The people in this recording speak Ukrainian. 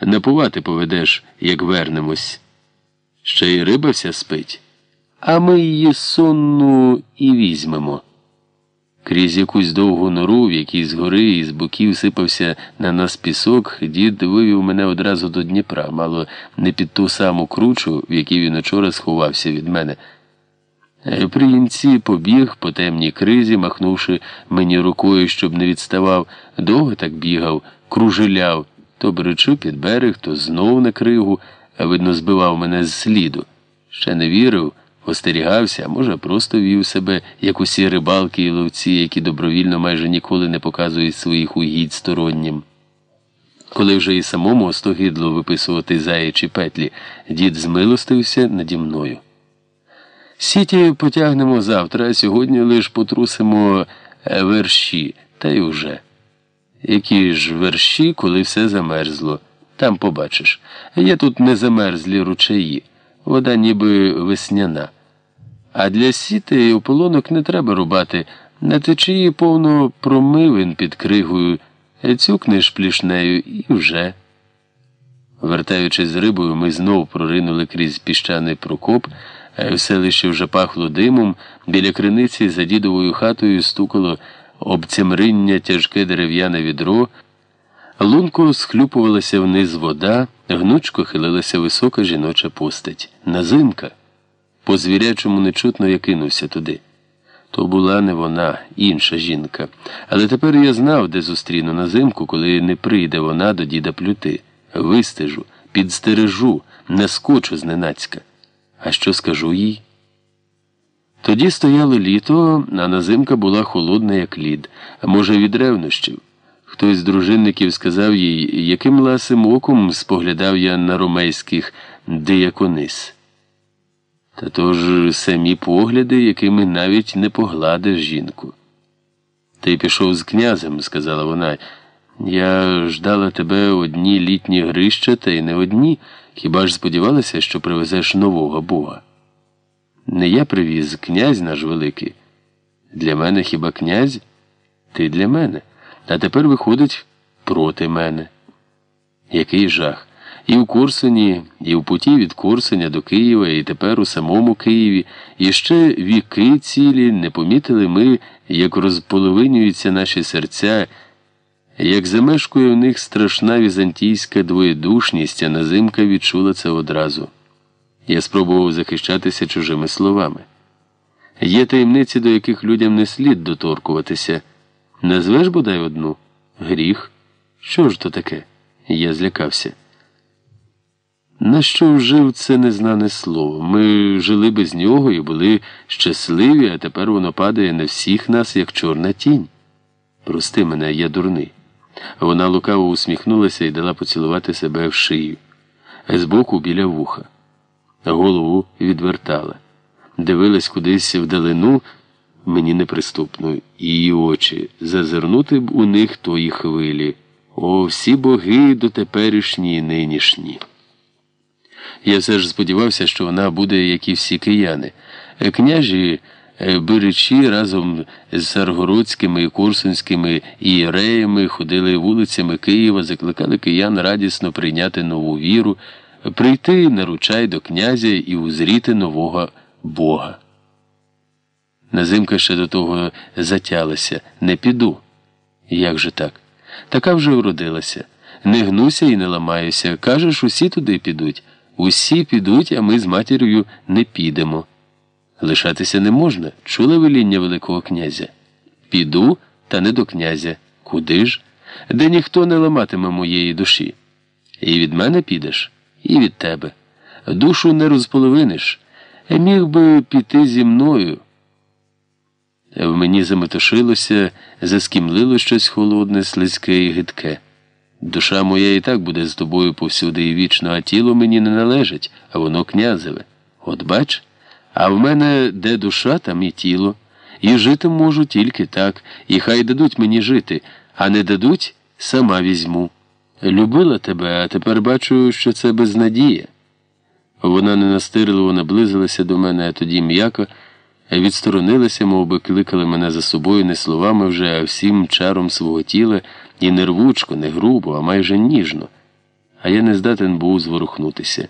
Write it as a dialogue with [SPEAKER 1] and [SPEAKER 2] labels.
[SPEAKER 1] Напувати поведеш, як вернемось. Ще й риба вся спить, а ми її сонну і візьмемо. Крізь якусь довгу нору, в якій згори і з боків сипався на нас пісок, дід вивів мене одразу до Дніпра, мало не під ту саму кручу, в якій він учора сховався від мене. Е, При їмці побіг по темній кризі, махнувши мені рукою, щоб не відставав, довго так бігав, кружеляв, то беречу під берег, то знов на кригу, а видно, збивав мене з сліду. Ще не вірив, остерігався, а може, просто вів себе, як усі рибалки і ловці, які добровільно майже ніколи не показують своїх угідь стороннім. Коли вже і самому остогидло виписувати заячі петлі, дід змилостився наді мною. Сіті потягнемо завтра, а сьогодні лиш потрусимо е, верші, та й уже. Які ж верші, коли все замерзло. Там побачиш. Є тут незамерзлі ручаї, вода ніби весняна. А для сіти і ополонок не треба рубати. На течії повно промивин під кригою, цюкнеш плішнею і вже. Вертаючись з рибою, ми знов проринули крізь піщаний прокоп, а в селищі вже пахло димом, біля криниці за дідовою хатою стукало обцямриння тяжке дерев'яне відро, лунко схлюпувалася вниз вода, гнучко хилилася висока жіноча постать. Назимка. По звірячому нечутно я кинувся туди. То була не вона, інша жінка. Але тепер я знав, де зустріну назимку, коли не прийде вона до діда плюти. Вистежу, підстережу, не скочу зненацька. А що скажу їй? Тоді стояло літо, а назимка була холодна, як лід, а може, від ревнощів. Хтось з дружинників сказав їй, яким ласим оком споглядав я на ромейських дияконис. Та то ж самі погляди, якими навіть не погладиш жінку. Ти пішов з князем, сказала вона. Я ждала тебе одні літні грища, та й не одні, хіба ж сподівалася, що привезеш нового Бога? Не я привіз князь наш великий. Для мене хіба князь? Ти для мене. А тепер виходить проти мене. Який жах. І в Курсуні, і в путі від Курсуня до Києва, і тепер у самому Києві, і ще віки цілі не помітили ми, як розполовинюються наші серця, як замешкує в них страшна візантійська двоєдушність, а назимка відчула це одразу. Я спробував захищатися чужими словами. Є таємниці, до яких людям не слід доторкуватися. Назвеш бодай одну? Гріх? Що ж то таке? Я злякався. На що вжив це незнане слово? Ми жили без нього і були щасливі, а тепер воно падає на всіх нас, як чорна тінь. Прости мене, я дурний. Вона лукаво усміхнулася і дала поцілувати себе в шию, збоку біля вуха. Голову відвертала, дивилась кудись вдалину, мені неприступно, її очі зазирнути б у них тої хвилі. О, всі боги дотеперішні і нинішні. Я все ж сподівався, що вона буде, як і всі кияни. Княжі Биричі разом з Саргородськими і Курсунськими ієреями ходили вулицями Києва, закликали киян радісно прийняти нову віру, прийти на ручай до князя і узріти нового Бога. Назимка ще до того затялася не піду. Як же так? Така вже вродилася. Не гнуся і не ламаюся. Кажеш, усі туди підуть. Усі підуть, а ми з матір'ю не підемо. Лишатися не можна. Чула веління Великого князя? Піду, та не до князя. Куди ж? Де ніхто не ламатиме моєї душі. І від мене підеш, і від тебе. Душу не розполовиниш. Міг би піти зі мною. В мені заметушилося, заскімлило щось холодне, слизьке і гидке. Душа моя і так буде з тобою повсюди і вічно, а тіло мені не належить, а воно князеве. От бач, а в мене де душа, там і тіло. І жити можу тільки так, і хай дадуть мені жити, а не дадуть, сама візьму. Любила тебе, а тепер бачу, що це безнадія. Вона ненастирливо наблизилася до мене, а тоді м'яко відсторонилася, мов би кликала мене за собою не словами вже, а всім чаром свого тіла, і не рвучко, не грубо, а майже ніжно. а я не здатен був зворухнутися.